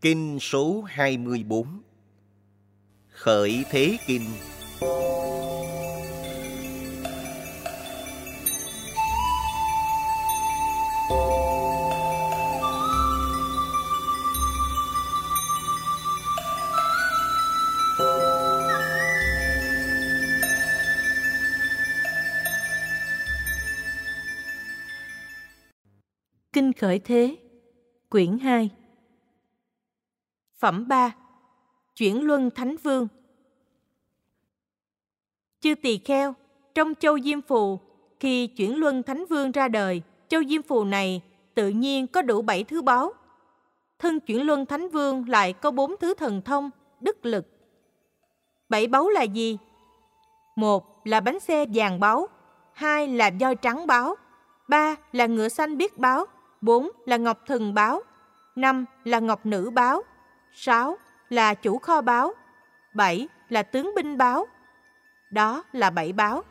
Kinh số 24 Khởi Thế Kinh. Kinh Khởi Thế Quyển 2 Phẩm 3 Chuyển Luân Thánh Vương Chư tỳ kheo, trong Châu Diêm Phù, khi Chuyển Luân Thánh Vương ra đời, Châu Diêm Phù này tự nhiên có đủ bảy thứ báo. Thân Chuyển Luân Thánh Vương lại có bốn thứ thần thông, đức lực. Bảy báu là gì? Một là bánh xe vàng báu, hai là voi trắng báo ba là ngựa xanh biết báo bốn là ngọc thần báo năm là ngọc nữ báo 6 là chủ kho báo, 7 là tướng binh báo. Đó là bảy báo.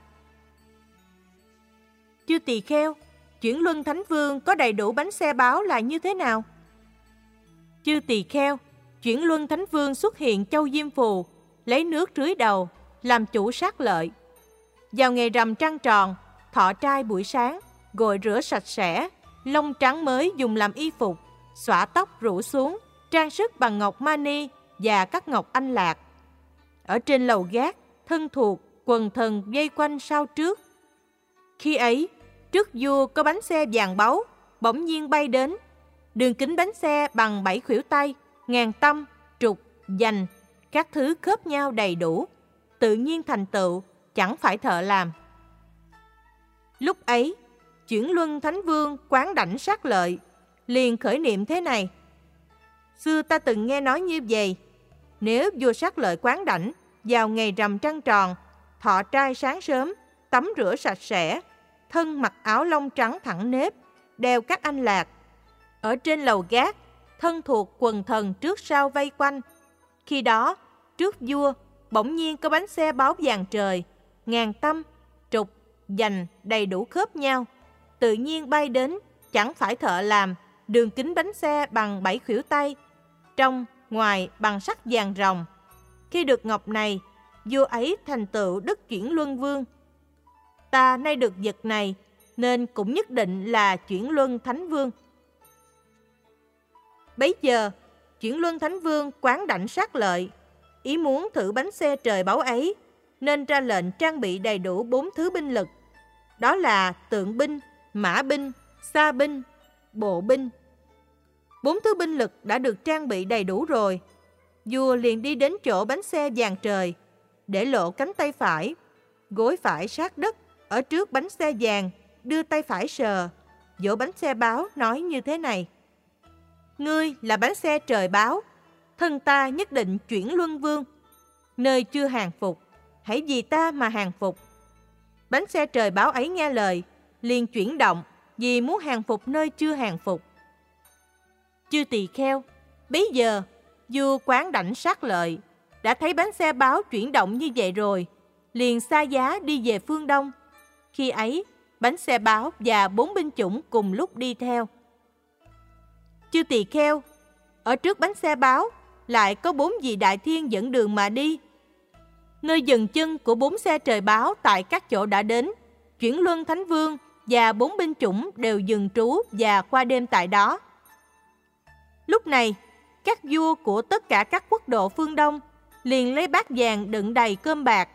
Chư tỳ kheo, chuyển luân thánh vương có đầy đủ bánh xe báo là như thế nào? Chư tỳ kheo, chuyển luân thánh vương xuất hiện châu diêm phù, lấy nước rưới đầu, làm chủ sát lợi. Vào ngày rằm trăng tròn, thọ trai buổi sáng, gội rửa sạch sẽ, lông trắng mới dùng làm y phục, xõa tóc rủ xuống, trang sức bằng ngọc mani và các ngọc anh lạc. Ở trên lầu gác, thân thuộc, quần thần dây quanh sau trước. Khi ấy, trước vua có bánh xe vàng báu, bỗng nhiên bay đến. Đường kính bánh xe bằng bảy khuỷu tay, ngàn tâm, trục, dành, các thứ khớp nhau đầy đủ. Tự nhiên thành tựu, chẳng phải thợ làm. Lúc ấy, chuyển luân thánh vương quán đảnh sát lợi, liền khởi niệm thế này. Xưa ta từng nghe nói như vậy, nếu vua sát lợi quán đảnh vào ngày rằm trăng tròn, thọ trai sáng sớm, tắm rửa sạch sẽ, thân mặc áo lông trắng thẳng nếp, đeo các anh lạc. Ở trên lầu gác, thân thuộc quần thần trước sau vây quanh. Khi đó, trước vua, bỗng nhiên có bánh xe báo vàng trời, ngàn tâm, trục, dành đầy đủ khớp nhau. Tự nhiên bay đến, chẳng phải thợ làm, đường kính bánh xe bằng bảy khuỷu tay, trong, ngoài bằng sắt vàng rồng. Khi được ngọc này, vua ấy thành tựu đức chuyển luân vương. Ta nay được vật này, nên cũng nhất định là chuyển luân thánh vương. Bấy giờ, chuyển luân thánh vương quán đảnh sát lợi, ý muốn thử bánh xe trời báu ấy, nên ra lệnh trang bị đầy đủ bốn thứ binh lực. Đó là tượng binh, mã binh, xa binh, bộ binh. Bốn thứ binh lực đã được trang bị đầy đủ rồi. Vua liền đi đến chỗ bánh xe vàng trời, để lộ cánh tay phải, gối phải sát đất, ở trước bánh xe vàng, đưa tay phải sờ, vỗ bánh xe báo nói như thế này. Ngươi là bánh xe trời báo, thân ta nhất định chuyển luân vương. Nơi chưa hàng phục, hãy vì ta mà hàng phục. Bánh xe trời báo ấy nghe lời, liền chuyển động vì muốn hàng phục nơi chưa hàng phục. Chư tỳ kheo, bấy giờ, vua quán đảnh sát lợi, đã thấy bánh xe báo chuyển động như vậy rồi, liền xa giá đi về phương Đông. Khi ấy, bánh xe báo và bốn binh chủng cùng lúc đi theo. Chư tỳ kheo, ở trước bánh xe báo, lại có bốn vị đại thiên dẫn đường mà đi. Nơi dừng chân của bốn xe trời báo tại các chỗ đã đến, chuyển luân thánh vương và bốn binh chủng đều dừng trú và qua đêm tại đó. Lúc này, các vua của tất cả các quốc độ phương Đông liền lấy bát vàng đựng đầy cơm bạc,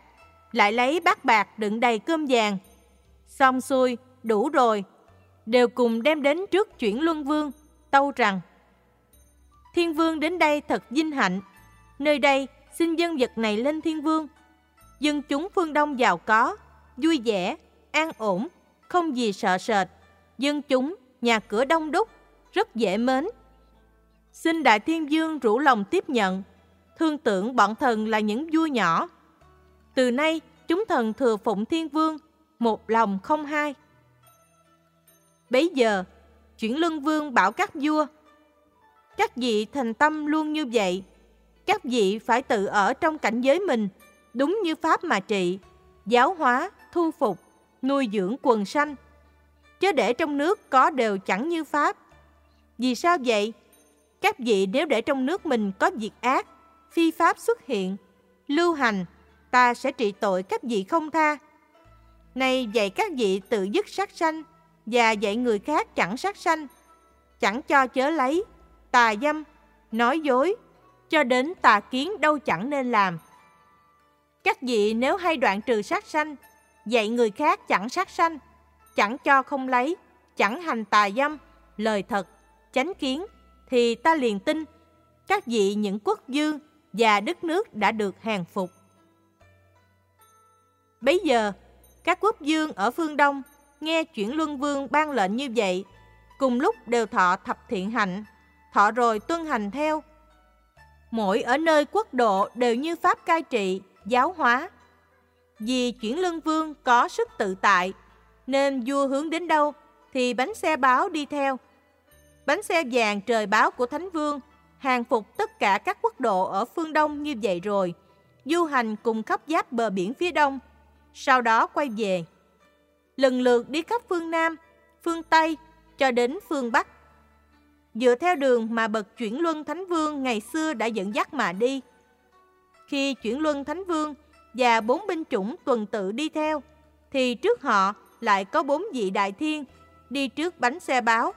lại lấy bát bạc đựng đầy cơm vàng. Xong xuôi, đủ rồi, đều cùng đem đến trước chuyển luân vương, tâu rằng Thiên vương đến đây thật vinh hạnh, nơi đây xin dân vật này lên thiên vương. Dân chúng phương Đông giàu có, vui vẻ, an ổn, không gì sợ sệt. Dân chúng, nhà cửa đông đúc, rất dễ mến. Xin Đại Thiên Dương rủ lòng tiếp nhận, thương tưởng bọn thần là những vua nhỏ. Từ nay, chúng thần thừa phụng Thiên Vương, một lòng không hai. Bấy giờ, chuyển lưng vương bảo các vua, các vị thành tâm luôn như vậy, các vị phải tự ở trong cảnh giới mình, đúng như Pháp mà trị, giáo hóa, thu phục, nuôi dưỡng quần sanh. Chứ để trong nước có đều chẳng như Pháp. Vì sao vậy? Các vị nếu để trong nước mình có việc ác, phi pháp xuất hiện, lưu hành, ta sẽ trị tội các vị không tha. nay dạy các vị tự dứt sát sanh và dạy người khác chẳng sát sanh, chẳng cho chớ lấy, tà dâm, nói dối, cho đến tà kiến đâu chẳng nên làm. Các vị nếu hay đoạn trừ sát sanh, dạy người khác chẳng sát sanh, chẳng cho không lấy, chẳng hành tà dâm, lời thật, chánh kiến, thì ta liền tin các vị những quốc dương và đất nước đã được hàng phục. Bấy giờ, các quốc dương ở phương Đông nghe chuyển luân vương ban lệnh như vậy, cùng lúc đều thọ thập thiện hạnh, thọ rồi tuân hành theo. Mỗi ở nơi quốc độ đều như pháp cai trị, giáo hóa. Vì chuyển luân vương có sức tự tại, nên vua hướng đến đâu thì bánh xe báo đi theo. Bánh xe vàng trời báo của Thánh Vương hàng phục tất cả các quốc độ ở phương Đông như vậy rồi, du hành cùng khắp giáp bờ biển phía Đông, sau đó quay về. Lần lượt đi khắp phương Nam, phương Tây cho đến phương Bắc. Dựa theo đường mà bậc chuyển luân Thánh Vương ngày xưa đã dẫn dắt mà đi. Khi chuyển luân Thánh Vương và bốn binh chủng tuần tự đi theo, thì trước họ lại có bốn vị đại thiên đi trước bánh xe báo.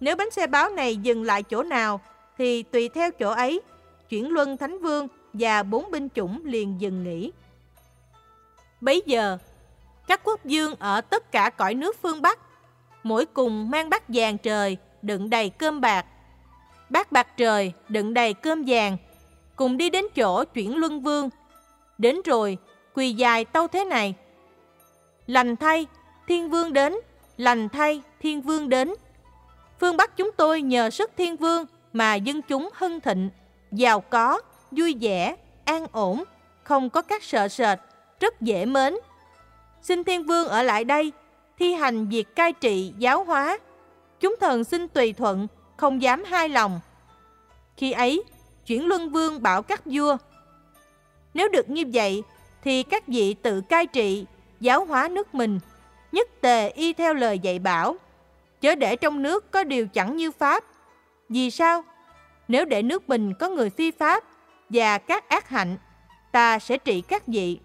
Nếu bánh xe báo này dừng lại chỗ nào, thì tùy theo chỗ ấy, chuyển luân Thánh Vương và bốn binh chủng liền dừng nghỉ. Bấy giờ, các quốc dương ở tất cả cõi nước phương Bắc, mỗi cùng mang bát vàng trời đựng đầy cơm bạc, bát bạc trời đựng đầy cơm vàng, cùng đi đến chỗ chuyển luân vương. Đến rồi, quỳ dài tâu thế này. Lành thay, thiên vương đến, lành thay, thiên vương đến. Phương Bắc chúng tôi nhờ sức thiên vương mà dân chúng hưng thịnh, giàu có, vui vẻ, an ổn, không có các sợ sệt, rất dễ mến. Xin thiên vương ở lại đây, thi hành việc cai trị, giáo hóa. Chúng thần xin tùy thuận, không dám hai lòng. Khi ấy, chuyển luân vương bảo các vua, nếu được như vậy, thì các vị tự cai trị, giáo hóa nước mình, nhất tề y theo lời dạy bảo, chớ để trong nước có điều chẳng như Pháp. Vì sao? Nếu để nước mình có người phi Pháp và các ác hạnh, ta sẽ trị các vị.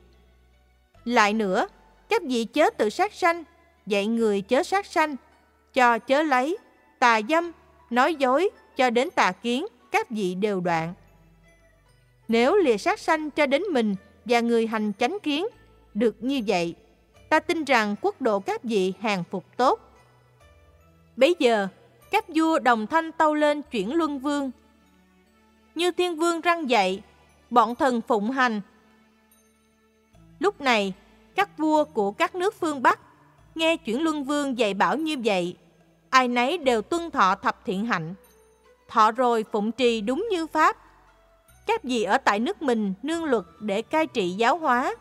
Lại nữa, các vị chớ tự sát sanh, dạy người chớ sát sanh, cho chớ lấy, tà dâm, nói dối, cho đến tà kiến, các vị đều đoạn. Nếu lìa sát sanh cho đến mình và người hành chánh kiến, được như vậy, ta tin rằng quốc độ các vị hàng phục tốt. Bấy giờ, các vua đồng thanh tâu lên chuyển luân vương. Như thiên vương răng dạy, bọn thần phụng hành. Lúc này, các vua của các nước phương Bắc nghe chuyển luân vương dạy bảo như vậy, ai nấy đều tuân thọ thập thiện hạnh. Thọ rồi phụng trì đúng như Pháp. Các vị ở tại nước mình nương luật để cai trị giáo hóa.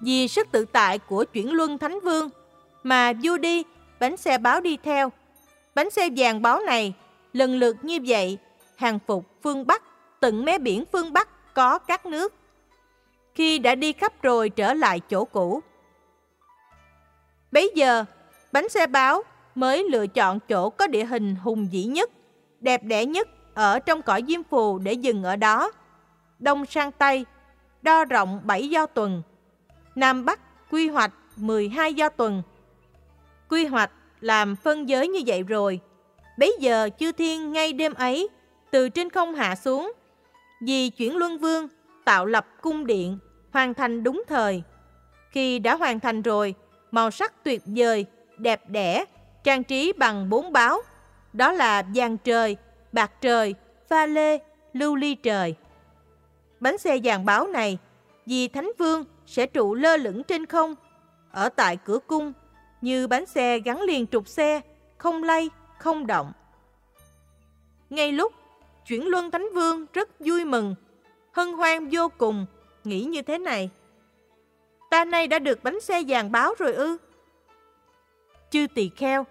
Vì sức tự tại của chuyển luân thánh vương, mà vua đi, bánh xe báo đi theo. Bánh xe vàng báo này, lần lượt như vậy, hàng phục phương Bắc, tận mé biển phương Bắc có các nước khi đã đi khắp rồi trở lại chỗ cũ. Bấy giờ, bánh xe báo mới lựa chọn chỗ có địa hình hùng vĩ nhất, đẹp đẽ nhất ở trong cõi diêm phù để dừng ở đó. Đông sang Tây, đo rộng 7 do tuần. Nam Bắc quy hoạch 12 do tuần. Quy hoạch làm phân giới như vậy rồi. Bấy giờ chư thiên ngay đêm ấy, từ trên không hạ xuống, vì chuyển luân vương tạo lập cung điện, hoàn thành đúng thời. Khi đã hoàn thành rồi, màu sắc tuyệt vời, đẹp đẽ, trang trí bằng bốn báo, đó là vàng trời, bạc trời, pha lê, lưu ly trời. Bánh xe vàng báo này, vì Thánh Vương sẽ trụ lơ lửng trên không, ở tại cửa cung, như bánh xe gắn liền trục xe, không lay, không động. Ngay lúc chuyển luân Thánh Vương rất vui mừng hân hoan vô cùng, nghĩ như thế này. Ta nay đã được bánh xe vàng báo rồi ư? Chư tỳ kheo,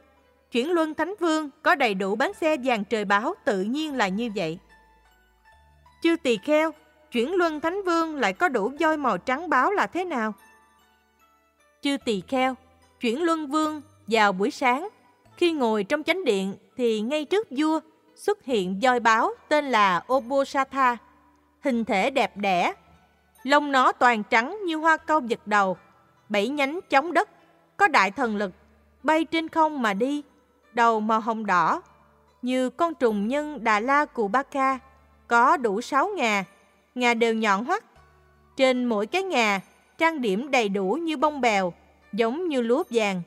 chuyển luân thánh vương có đầy đủ bánh xe vàng trời báo tự nhiên là như vậy. Chư tỳ kheo, chuyển luân thánh vương lại có đủ voi màu trắng báo là thế nào? Chư tỳ kheo, chuyển luân vương vào buổi sáng, khi ngồi trong chánh điện thì ngay trước vua xuất hiện voi báo tên là Obosatha, hình thể đẹp đẽ. Lông nó toàn trắng như hoa câu giật đầu, bảy nhánh chống đất, có đại thần lực, bay trên không mà đi, đầu màu hồng đỏ, như con trùng nhân Đà La Cù Ba Ca, có đủ sáu ngà, ngà đều nhọn hoắt. Trên mỗi cái ngà, trang điểm đầy đủ như bông bèo, giống như lúa vàng.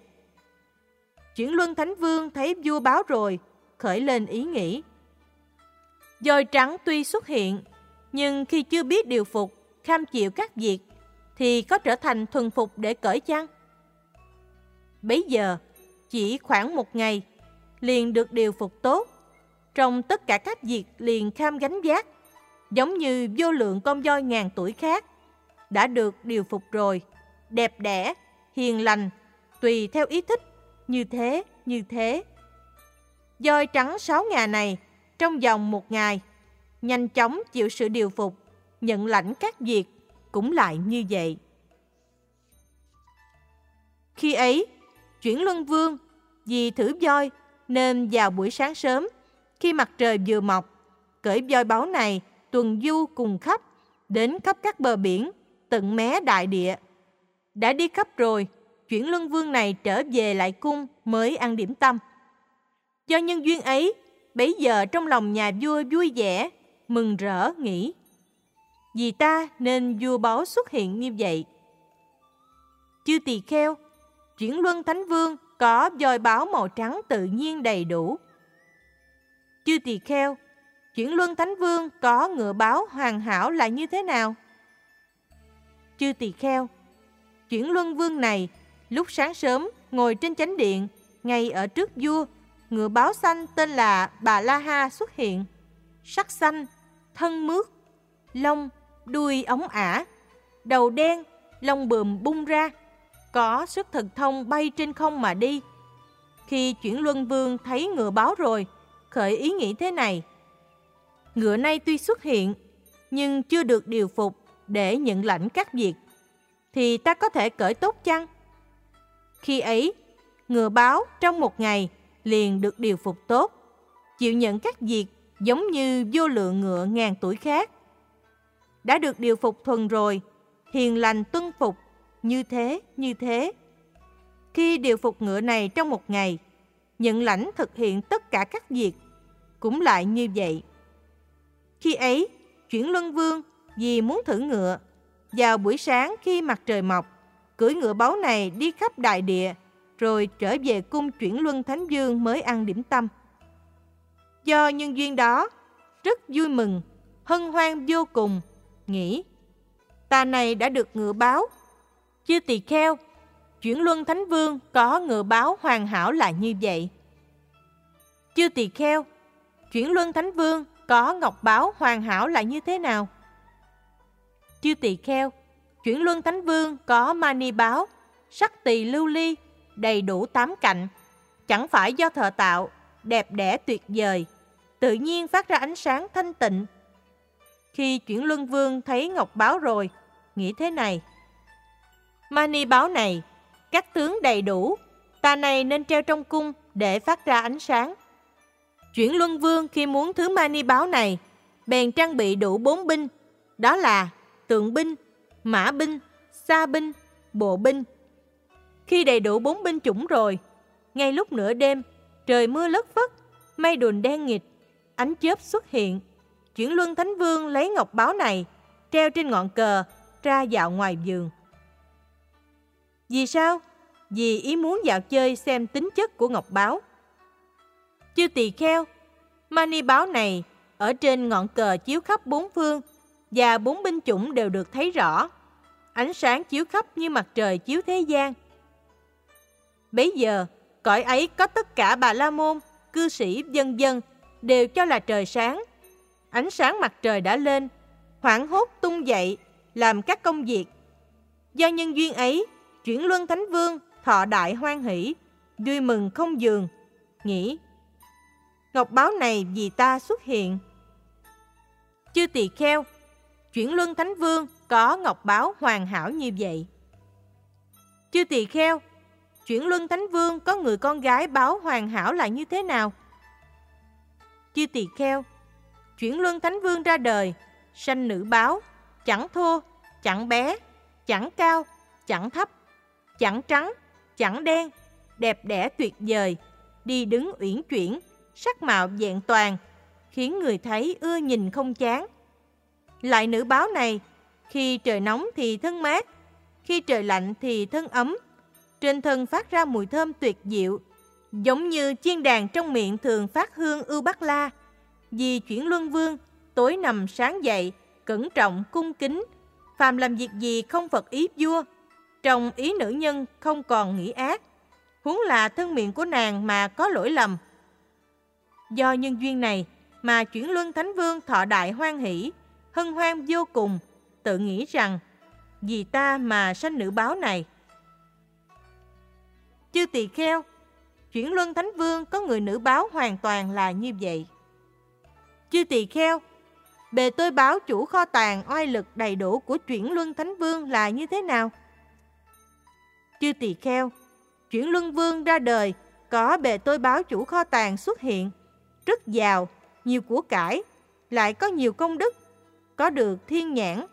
Chuyển Luân Thánh Vương thấy vua báo rồi, khởi lên ý nghĩ. Dòi trắng tuy xuất hiện, nhưng khi chưa biết điều phục, kham chịu các việc, thì có trở thành thuần phục để cởi chăng? Bấy giờ, chỉ khoảng một ngày, liền được điều phục tốt. Trong tất cả các việc liền kham gánh giác, giống như vô lượng con voi ngàn tuổi khác, đã được điều phục rồi, đẹp đẽ, hiền lành, tùy theo ý thích, như thế, như thế. Doi trắng sáu ngà này, trong vòng một ngày, nhanh chóng chịu sự điều phục, nhận lãnh các việc, cũng lại như vậy. Khi ấy, chuyển luân vương, vì thử voi nên vào buổi sáng sớm, khi mặt trời vừa mọc, cởi voi báo này tuần du cùng khắp, đến khắp các bờ biển, tận mé đại địa. Đã đi khắp rồi, chuyển luân vương này trở về lại cung mới ăn điểm tâm. Do nhân duyên ấy, bấy giờ trong lòng nhà vua vui vẻ, mừng rỡ nghĩ. Vì ta nên vua báo xuất hiện như vậy. Chư tỳ kheo, chuyển luân thánh vương có voi báo màu trắng tự nhiên đầy đủ. Chư tỳ kheo, chuyển luân thánh vương có ngựa báo hoàn hảo là như thế nào? Chư tỳ kheo, chuyển luân vương này lúc sáng sớm ngồi trên chánh điện, ngay ở trước vua, ngựa báo xanh tên là Bà La Ha xuất hiện. Sắc xanh, thân mướt, lông, đuôi ống ả, đầu đen, lông bườm bung ra, có sức thần thông bay trên không mà đi. Khi chuyển luân vương thấy ngựa báo rồi, khởi ý nghĩ thế này. Ngựa nay tuy xuất hiện, nhưng chưa được điều phục để nhận lãnh các việc, thì ta có thể cởi tốt chăng? Khi ấy, ngựa báo trong một ngày liền được điều phục tốt, chịu nhận các việc giống như vô lượng ngựa ngàn tuổi khác. Đã được điều phục thuần rồi, hiền lành tuân phục, như thế, như thế. Khi điều phục ngựa này trong một ngày, nhận lãnh thực hiện tất cả các việc, cũng lại như vậy. Khi ấy, chuyển luân vương vì muốn thử ngựa, vào buổi sáng khi mặt trời mọc, cưỡi ngựa báo này đi khắp đại địa, rồi trở về cung chuyển luân thánh dương mới ăn điểm tâm. Do nhân duyên đó, rất vui mừng, hân hoan vô cùng, nghĩ, ta này đã được ngựa báo. chưa tỳ kheo, chuyển luân thánh vương có ngựa báo hoàn hảo là như vậy. chưa tỳ kheo, chuyển luân thánh vương có ngọc báo hoàn hảo là như thế nào? Chư tỳ kheo, chuyển luân thánh vương có mani báo, sắc tỳ lưu ly, đầy đủ tám cạnh, chẳng phải do thợ tạo, đẹp đẽ tuyệt vời, tự nhiên phát ra ánh sáng thanh tịnh. Khi chuyển luân vương thấy ngọc báo rồi, nghĩ thế này. Mani báo này, các tướng đầy đủ, ta này nên treo trong cung để phát ra ánh sáng. Chuyển luân vương khi muốn thứ mani báo này, bèn trang bị đủ bốn binh, đó là tượng binh, mã binh, xa binh, bộ binh. Khi đầy đủ bốn binh chủng rồi, ngay lúc nửa đêm, trời mưa lất phất, mây đùn đen nghịch, ánh chớp xuất hiện. Chuyển luân thánh vương lấy ngọc báo này, treo trên ngọn cờ, ra dạo ngoài vườn. Vì sao? Vì ý muốn dạo chơi xem tính chất của ngọc báo. Chư tỳ kheo, mani báo này ở trên ngọn cờ chiếu khắp bốn phương và bốn binh chủng đều được thấy rõ. Ánh sáng chiếu khắp như mặt trời chiếu thế gian. Bấy giờ, cõi ấy có tất cả bà la môn, cư sĩ, dân dân đều cho là trời sáng. Ánh sáng mặt trời đã lên, hoảng hốt tung dậy, làm các công việc. Do nhân duyên ấy, chuyển luân thánh vương thọ đại hoan hỷ, vui mừng không dường, nghĩ Ngọc báo này vì ta xuất hiện. Chư tỳ kheo, chuyển luân thánh vương có ngọc báo hoàn hảo như vậy. Chư tỳ kheo, chuyển luân thánh vương có người con gái báo hoàn hảo là như thế nào? Chư tỳ kheo, chuyển luân thánh vương ra đời, sanh nữ báo, chẳng thô, chẳng bé, chẳng cao, chẳng thấp, chẳng trắng, chẳng đen, đẹp đẽ tuyệt vời, đi đứng uyển chuyển, sắc mạo vẹn toàn, khiến người thấy ưa nhìn không chán. Lại nữ báo này, khi trời nóng thì thân mát, khi trời lạnh thì thân ấm, trên thân phát ra mùi thơm tuyệt diệu, giống như chiên đàn trong miệng thường phát hương ưu bắc la. Vì chuyển luân vương, tối nằm sáng dậy, cẩn trọng cung kính, phàm làm việc gì không phật ý vua, trong ý nữ nhân không còn nghĩ ác, huống là thân miệng của nàng mà có lỗi lầm. Do nhân duyên này mà chuyển luân thánh vương thọ đại hoan hỷ, hân hoan vô cùng, tự nghĩ rằng vì ta mà sanh nữ báo này. Chư tỳ kheo, chuyển luân thánh vương có người nữ báo hoàn toàn là như vậy. Chư tỳ kheo, bề tôi báo chủ kho tàng oai lực đầy đủ của chuyển luân thánh vương là như thế nào? Chư tỳ kheo, chuyển luân vương ra đời có bề tôi báo chủ kho tàng xuất hiện, rất giàu, nhiều của cải, lại có nhiều công đức, có được thiên nhãn,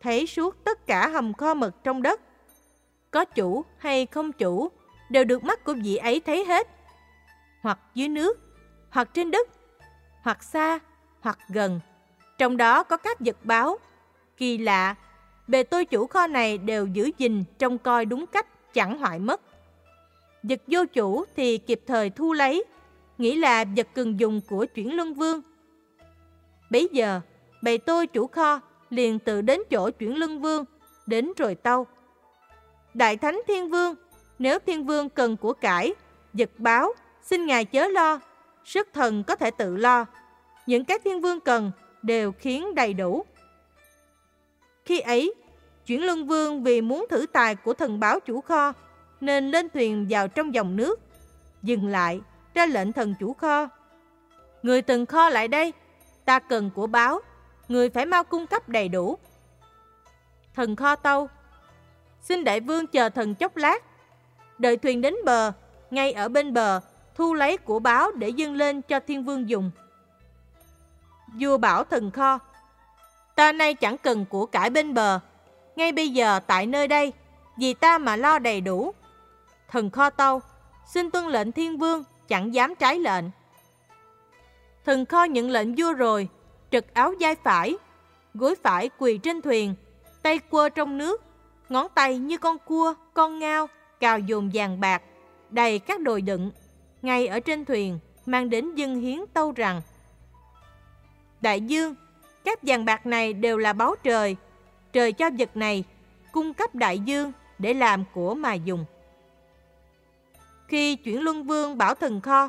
thấy suốt tất cả hầm kho mật trong đất. Có chủ hay không chủ, đều được mắt của vị ấy thấy hết. Hoặc dưới nước, hoặc trên đất, hoặc xa, hoặc gần. Trong đó có các vật báo. Kỳ lạ, bề tôi chủ kho này đều giữ gìn trông coi đúng cách, chẳng hoại mất. Vật vô chủ thì kịp thời thu lấy, nghĩ là vật cần dùng của chuyển luân vương. Bấy giờ, bầy tôi chủ kho liền tự đến chỗ chuyển lưng vương, đến rồi tâu. Đại Thánh Thiên Vương, nếu Thiên Vương cần của cải, giật báo, xin Ngài chớ lo, sức thần có thể tự lo. Những cái Thiên Vương cần đều khiến đầy đủ. Khi ấy, chuyển lưng vương vì muốn thử tài của thần báo chủ kho, nên lên thuyền vào trong dòng nước, dừng lại, ra lệnh thần chủ kho. Người từng kho lại đây, ta cần của báo, người phải mau cung cấp đầy đủ. Thần kho tâu, xin đại vương chờ thần chốc lát, đợi thuyền đến bờ, ngay ở bên bờ, thu lấy của báo để dâng lên cho thiên vương dùng. Vua bảo thần kho, ta nay chẳng cần của cải bên bờ, ngay bây giờ tại nơi đây, vì ta mà lo đầy đủ. Thần kho tâu, xin tuân lệnh thiên vương, chẳng dám trái lệnh. Thần kho nhận lệnh vua rồi, trật áo vai phải, gối phải quỳ trên thuyền, tay quơ trong nước, ngón tay như con cua, con ngao, cào dồn vàng bạc, đầy các đồ đựng, ngay ở trên thuyền, mang đến dân hiến tâu rằng Đại dương, các vàng bạc này đều là báo trời, trời cho vật này, cung cấp đại dương để làm của mà dùng. Khi chuyển luân vương bảo thần kho,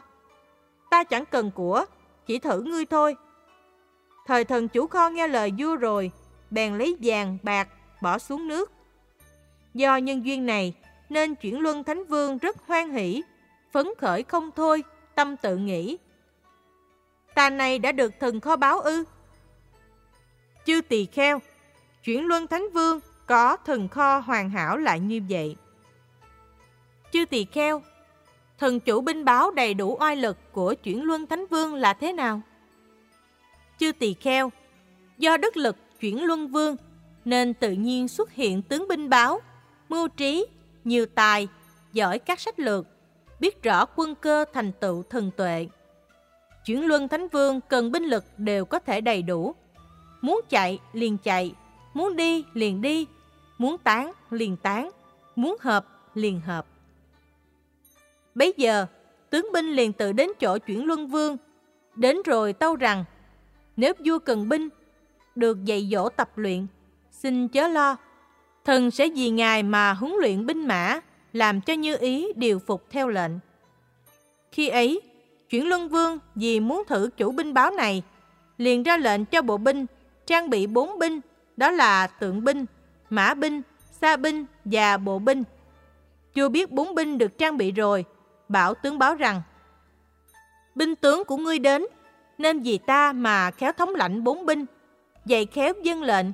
ta chẳng cần của, chỉ thử ngươi thôi. Thời thần chủ kho nghe lời vua rồi, bèn lấy vàng, bạc, bỏ xuống nước. Do nhân duyên này, nên chuyển luân thánh vương rất hoan hỷ, phấn khởi không thôi, tâm tự nghĩ. Ta này đã được thần kho báo ư? Chư tỳ kheo, chuyển luân thánh vương có thần kho hoàn hảo lại như vậy. Chư tỳ kheo, thần chủ binh báo đầy đủ oai lực của chuyển luân thánh vương là thế nào? Chư tỳ kheo, do đức lực chuyển luân vương nên tự nhiên xuất hiện tướng binh báo, mưu trí, nhiều tài, giỏi các sách lược, biết rõ quân cơ thành tựu thần tuệ. Chuyển luân thánh vương cần binh lực đều có thể đầy đủ. Muốn chạy liền chạy, muốn đi liền đi, muốn tán liền tán, muốn hợp liền hợp. Bấy giờ, tướng binh liền tự đến chỗ chuyển luân vương, đến rồi tâu rằng, nếu vua cần binh, được dạy dỗ tập luyện, xin chớ lo, thần sẽ vì ngài mà huấn luyện binh mã, làm cho như ý điều phục theo lệnh. Khi ấy, chuyển luân vương vì muốn thử chủ binh báo này, liền ra lệnh cho bộ binh trang bị bốn binh, đó là tượng binh, mã binh, xa binh và bộ binh. Chưa biết bốn binh được trang bị rồi, bảo tướng báo rằng Binh tướng của ngươi đến, nên vì ta mà khéo thống lãnh bốn binh, dạy khéo dân lệnh,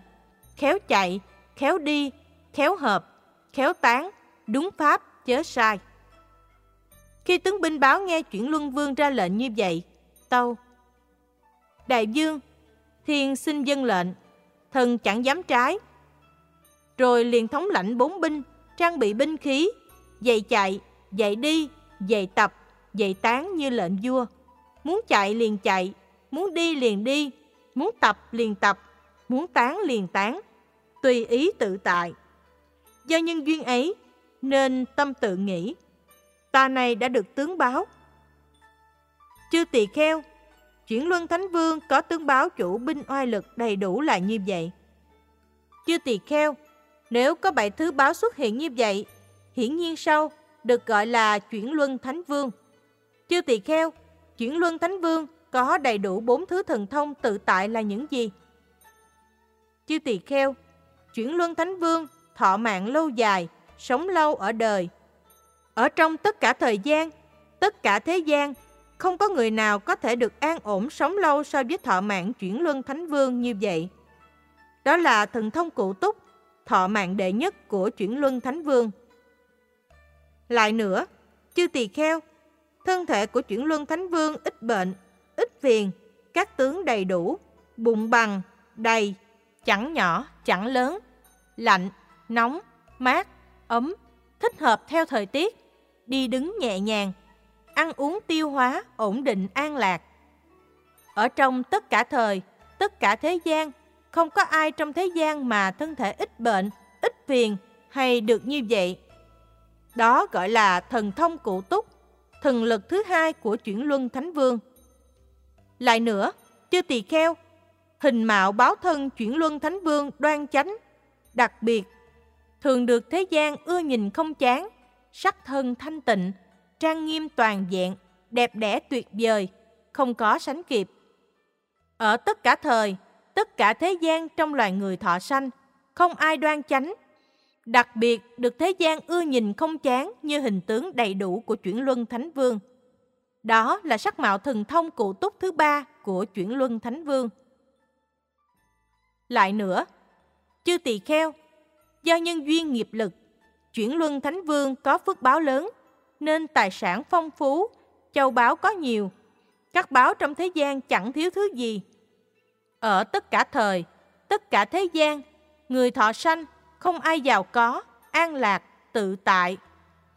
khéo chạy, khéo đi, khéo hợp, khéo tán, đúng pháp, chớ sai. Khi tướng binh báo nghe chuyển luân vương ra lệnh như vậy, tâu, Đại vương, thiên xin dân lệnh, thần chẳng dám trái. Rồi liền thống lãnh bốn binh, trang bị binh khí, dạy chạy, dạy đi, dạy tập, dạy tán như lệnh vua. Muốn chạy liền chạy, muốn đi liền đi, muốn tập liền tập, muốn tán liền tán, tùy ý tự tại. Do nhân duyên ấy, nên tâm tự nghĩ, ta này đã được tướng báo. Chư tỳ kheo, chuyển luân thánh vương có tướng báo chủ binh oai lực đầy đủ là như vậy. Chư tỳ kheo, nếu có bảy thứ báo xuất hiện như vậy, hiển nhiên sau được gọi là chuyển luân thánh vương. Chư tỳ kheo, chuyển luân thánh vương có đầy đủ bốn thứ thần thông tự tại là những gì? Chư tỳ kheo, chuyển luân thánh vương, thọ mạng lâu dài, sống lâu ở đời. Ở trong tất cả thời gian, tất cả thế gian, không có người nào có thể được an ổn sống lâu so với thọ mạng chuyển luân thánh vương như vậy. Đó là thần thông cụ túc, thọ mạng đệ nhất của chuyển luân thánh vương. Lại nữa, chư tỳ kheo, thân thể của chuyển luân thánh vương ít bệnh, ít phiền, các tướng đầy đủ, bụng bằng, đầy, chẳng nhỏ, chẳng lớn, lạnh, nóng, mát, ấm, thích hợp theo thời tiết, đi đứng nhẹ nhàng, ăn uống tiêu hóa, ổn định an lạc. Ở trong tất cả thời, tất cả thế gian, không có ai trong thế gian mà thân thể ít bệnh, ít phiền hay được như vậy. Đó gọi là thần thông cụ túc, thần lực thứ hai của chuyển luân Thánh Vương. Lại nữa, chư tỳ kheo, hình mạo báo thân chuyển luân Thánh Vương đoan chánh, đặc biệt, thường được thế gian ưa nhìn không chán, sắc thân thanh tịnh, trang nghiêm toàn diện, đẹp đẽ tuyệt vời, không có sánh kịp. Ở tất cả thời, tất cả thế gian trong loài người thọ sanh, không ai đoan chánh. Đặc biệt được thế gian ưa nhìn không chán như hình tướng đầy đủ của chuyển luân Thánh Vương. Đó là sắc mạo thần thông cụ túc thứ ba của chuyển luân Thánh Vương. Lại nữa, chư tỳ kheo, do nhân duyên nghiệp lực, chuyển luân Thánh Vương có phước báo lớn, nên tài sản phong phú, châu báu có nhiều. Các báo trong thế gian chẳng thiếu thứ gì. Ở tất cả thời, tất cả thế gian, người thọ sanh, không ai giàu có, an lạc, tự tại.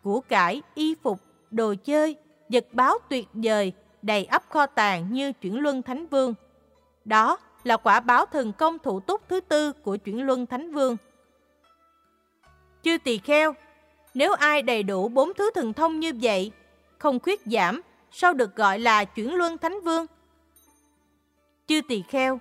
Của cải, y phục, đồ chơi, vật báo tuyệt vời, đầy ắp kho tàng như chuyển luân Thánh Vương. Đó là quả báo thần công thủ túc thứ tư của chuyển luân Thánh Vương. Chư tỳ kheo, nếu ai đầy đủ bốn thứ thần thông như vậy, không khuyết giảm, sao được gọi là chuyển luân Thánh Vương? Chư tỳ kheo,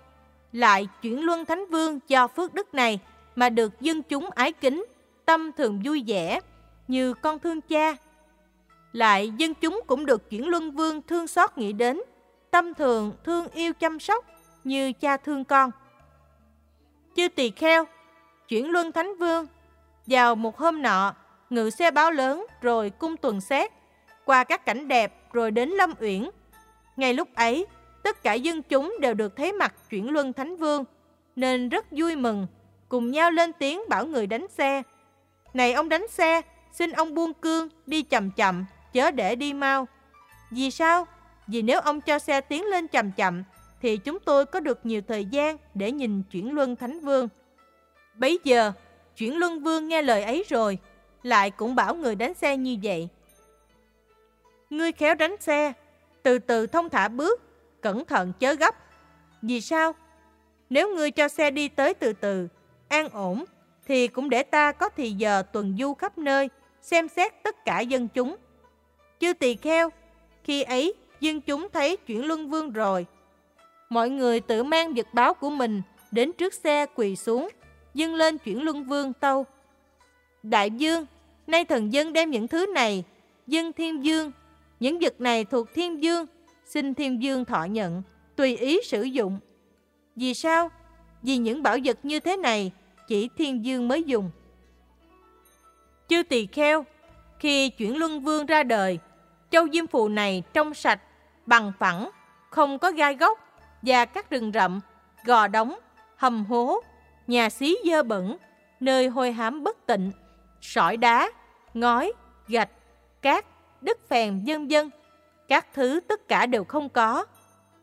lại chuyển luân Thánh Vương do phước đức này mà được dân chúng ái kính, tâm thường vui vẻ, như con thương cha. Lại dân chúng cũng được chuyển luân vương thương xót nghĩ đến, tâm thường thương yêu chăm sóc, như cha thương con. Chư tỳ kheo, chuyển luân thánh vương, vào một hôm nọ, ngự xe báo lớn rồi cung tuần xét, qua các cảnh đẹp rồi đến Lâm Uyển. Ngay lúc ấy, tất cả dân chúng đều được thấy mặt chuyển luân thánh vương, nên rất vui mừng, cùng nhau lên tiếng bảo người đánh xe. Này ông đánh xe, xin ông buông cương, đi chậm chậm, chớ để đi mau. Vì sao? Vì nếu ông cho xe tiến lên chậm chậm, thì chúng tôi có được nhiều thời gian để nhìn chuyển luân thánh vương. Bấy giờ, chuyển luân vương nghe lời ấy rồi, lại cũng bảo người đánh xe như vậy. Ngươi khéo đánh xe, từ từ thông thả bước, cẩn thận chớ gấp. Vì sao? Nếu ngươi cho xe đi tới từ từ, an ổn, thì cũng để ta có thì giờ tuần du khắp nơi, xem xét tất cả dân chúng. Chư tỳ kheo, khi ấy dân chúng thấy chuyển luân vương rồi. Mọi người tự mang vật báo của mình đến trước xe quỳ xuống, dâng lên chuyển luân vương tâu. Đại dương, nay thần dân đem những thứ này, dân thiên dương, những vật này thuộc thiên dương, xin thiên dương thọ nhận, tùy ý sử dụng. Vì sao? Vì những bảo vật như thế này chỉ thiên dương mới dùng. Chư tỳ kheo, khi chuyển luân vương ra đời, châu diêm phù này trong sạch, bằng phẳng, không có gai gốc và các rừng rậm, gò đóng, hầm hố, nhà xí dơ bẩn, nơi hôi hám bất tịnh, sỏi đá, ngói, gạch, cát, đất phèn dân dân. Các thứ tất cả đều không có.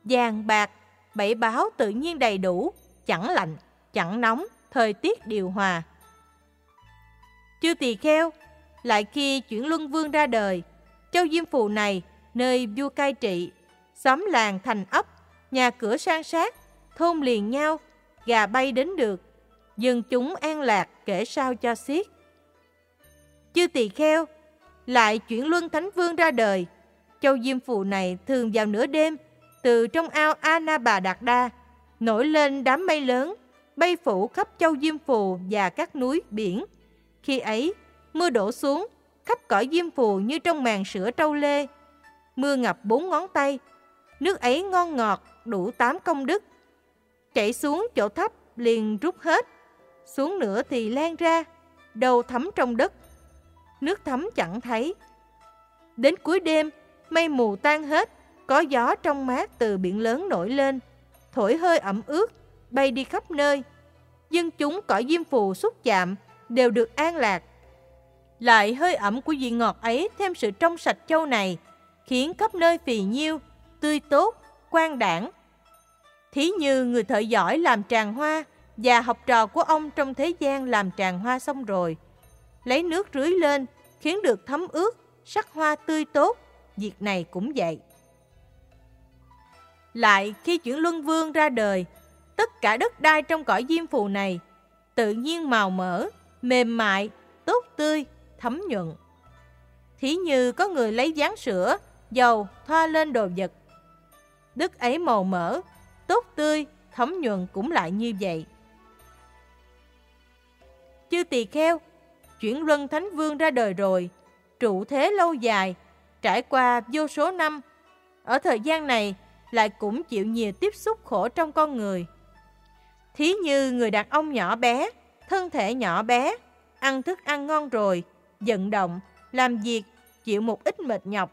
Vàng bạc, bảy báo tự nhiên đầy đủ, chẳng lạnh, chẳng nóng, thời tiết điều hòa. Chư tỳ kheo, lại khi chuyển luân vương ra đời, châu Diêm Phù này, nơi vua cai trị, xóm làng thành ấp, nhà cửa sang sát, thôn liền nhau, gà bay đến được, dân chúng an lạc kể sao cho xiết. Chư tỳ kheo, lại chuyển luân thánh vương ra đời, châu Diêm Phù này thường vào nửa đêm, từ trong ao Ana Bà Đạt Đa, nổi lên đám mây lớn, bay phủ khắp châu Diêm Phù và các núi biển. Khi ấy, mưa đổ xuống, khắp cõi Diêm Phù như trong màn sữa trâu lê. Mưa ngập bốn ngón tay, nước ấy ngon ngọt, đủ tám công đức. Chảy xuống chỗ thấp liền rút hết, xuống nữa thì lan ra, đầu thấm trong đất. Nước thấm chẳng thấy. Đến cuối đêm, mây mù tan hết, có gió trong mát từ biển lớn nổi lên, thổi hơi ẩm ướt, bay đi khắp nơi. Dân chúng cõi diêm phù xúc chạm đều được an lạc. Lại hơi ẩm của vị ngọt ấy thêm sự trong sạch châu này, khiến khắp nơi phì nhiêu, tươi tốt, quan đảng. Thí như người thợ giỏi làm tràng hoa và học trò của ông trong thế gian làm tràng hoa xong rồi. Lấy nước rưới lên, khiến được thấm ướt, sắc hoa tươi tốt, việc này cũng vậy. Lại khi chuyển Luân Vương ra đời, tất cả đất đai trong cõi diêm phù này tự nhiên màu mỡ, mềm mại, tốt tươi, thấm nhuận. Thí như có người lấy dáng sữa, dầu thoa lên đồ vật. Đất ấy màu mỡ, tốt tươi, thấm nhuận cũng lại như vậy. Chư tỳ kheo, chuyển luân thánh vương ra đời rồi, trụ thế lâu dài, trải qua vô số năm. Ở thời gian này, lại cũng chịu nhiều tiếp xúc khổ trong con người. Thí như người đàn ông nhỏ bé, thân thể nhỏ bé, ăn thức ăn ngon rồi, vận động, làm việc, chịu một ít mệt nhọc,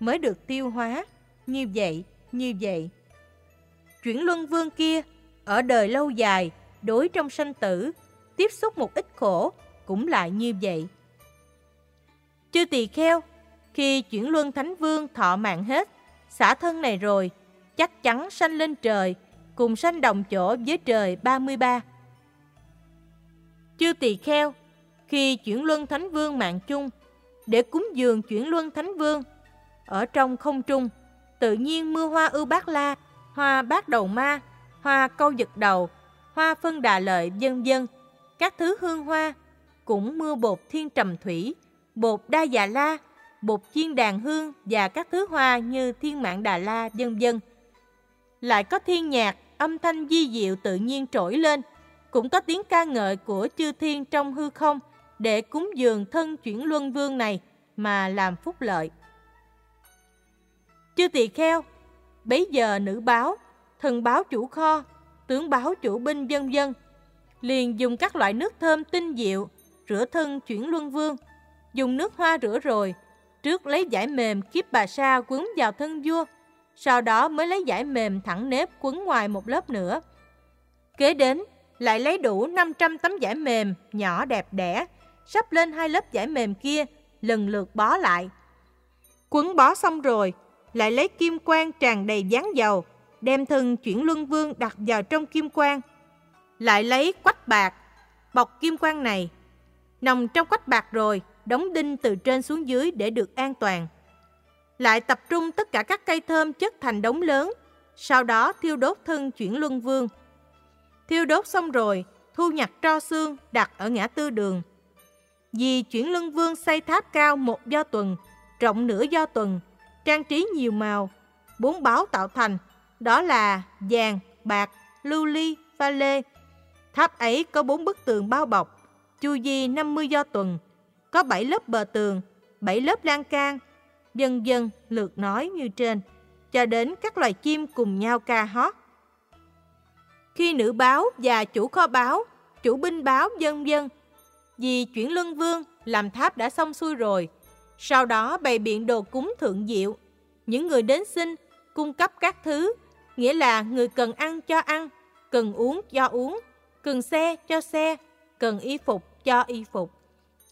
mới được tiêu hóa, như vậy, như vậy. Chuyển luân vương kia, ở đời lâu dài, đối trong sanh tử, tiếp xúc một ít khổ, cũng lại như vậy. Chư tỳ kheo, khi chuyển luân thánh vương thọ mạng hết, xả thân này rồi, chắc chắn sanh lên trời, cùng sanh đồng chỗ với trời 33. Chư tỳ kheo, khi chuyển luân thánh vương mạng chung, để cúng dường chuyển luân thánh vương, ở trong không trung, tự nhiên mưa hoa ưu bát la, hoa bát đầu ma, hoa câu giật đầu, hoa phân đà lợi dân dân, các thứ hương hoa, cũng mưa bột thiên trầm thủy, bột đa già la, bột chiên đàn hương và các thứ hoa như thiên mạng đà la dân dân lại có thiên nhạc, âm thanh di diệu tự nhiên trỗi lên, cũng có tiếng ca ngợi của chư thiên trong hư không để cúng dường thân chuyển luân vương này mà làm phúc lợi. Chư tỳ kheo, bấy giờ nữ báo, thần báo chủ kho, tướng báo chủ binh dân dân, liền dùng các loại nước thơm tinh diệu rửa thân chuyển luân vương, dùng nước hoa rửa rồi, trước lấy giải mềm kiếp bà sa quấn vào thân vua sau đó mới lấy giải mềm thẳng nếp quấn ngoài một lớp nữa. Kế đến, lại lấy đủ 500 tấm giải mềm nhỏ đẹp đẽ, sắp lên hai lớp giải mềm kia, lần lượt bó lại. Quấn bó xong rồi, lại lấy kim quang tràn đầy dán dầu, đem thân chuyển luân vương đặt vào trong kim quang. Lại lấy quách bạc, bọc kim quang này. Nằm trong quách bạc rồi, đóng đinh từ trên xuống dưới để được an toàn lại tập trung tất cả các cây thơm chất thành đống lớn, sau đó thiêu đốt thân chuyển luân vương. Thiêu đốt xong rồi, thu nhặt tro xương đặt ở ngã tư đường. Vì chuyển luân vương xây tháp cao một do tuần, rộng nửa do tuần, trang trí nhiều màu, bốn báo tạo thành, đó là vàng, bạc, lưu ly, pha lê. Tháp ấy có bốn bức tường bao bọc, chu vi 50 do tuần, có 7 lớp bờ tường, 7 lớp lan can, dần dần lượt nói như trên, cho đến các loài chim cùng nhau ca hót. Khi nữ báo và chủ kho báo, chủ binh báo dân dân, vì chuyển luân vương làm tháp đã xong xuôi rồi, sau đó bày biện đồ cúng thượng diệu. Những người đến xin, cung cấp các thứ, nghĩa là người cần ăn cho ăn, cần uống cho uống, cần xe cho xe, cần y phục cho y phục,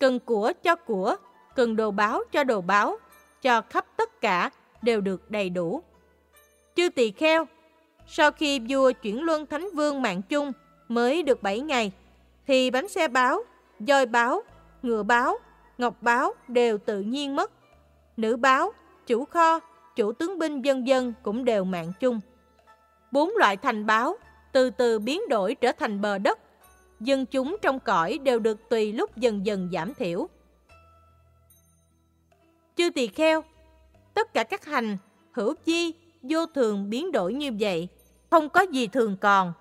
cần của cho của, cần đồ báo cho đồ báo, cho khắp tất cả đều được đầy đủ. Chư tỳ kheo, Sau khi vua chuyển luân thánh vương mạng chung mới được 7 ngày, thì bánh xe báo, voi báo, ngựa báo, ngọc báo đều tự nhiên mất. Nữ báo, chủ kho, chủ tướng binh dân dân cũng đều mạng chung. Bốn loại thành báo từ từ biến đổi trở thành bờ đất. Dân chúng trong cõi đều được tùy lúc dần dần giảm thiểu. Chư tỳ kheo, tất cả các hành, hữu chi, vô thường biến đổi như vậy, không có gì thường còn,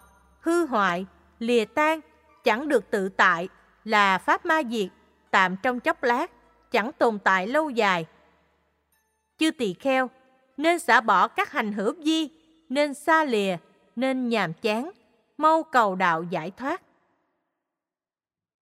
hư hoại, lìa tan, chẳng được tự tại, là pháp ma diệt, tạm trong chốc lát, chẳng tồn tại lâu dài. Chư tỳ kheo, nên xả bỏ các hành hữu di, nên xa lìa, nên nhàm chán, mau cầu đạo giải thoát.